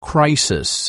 crisis.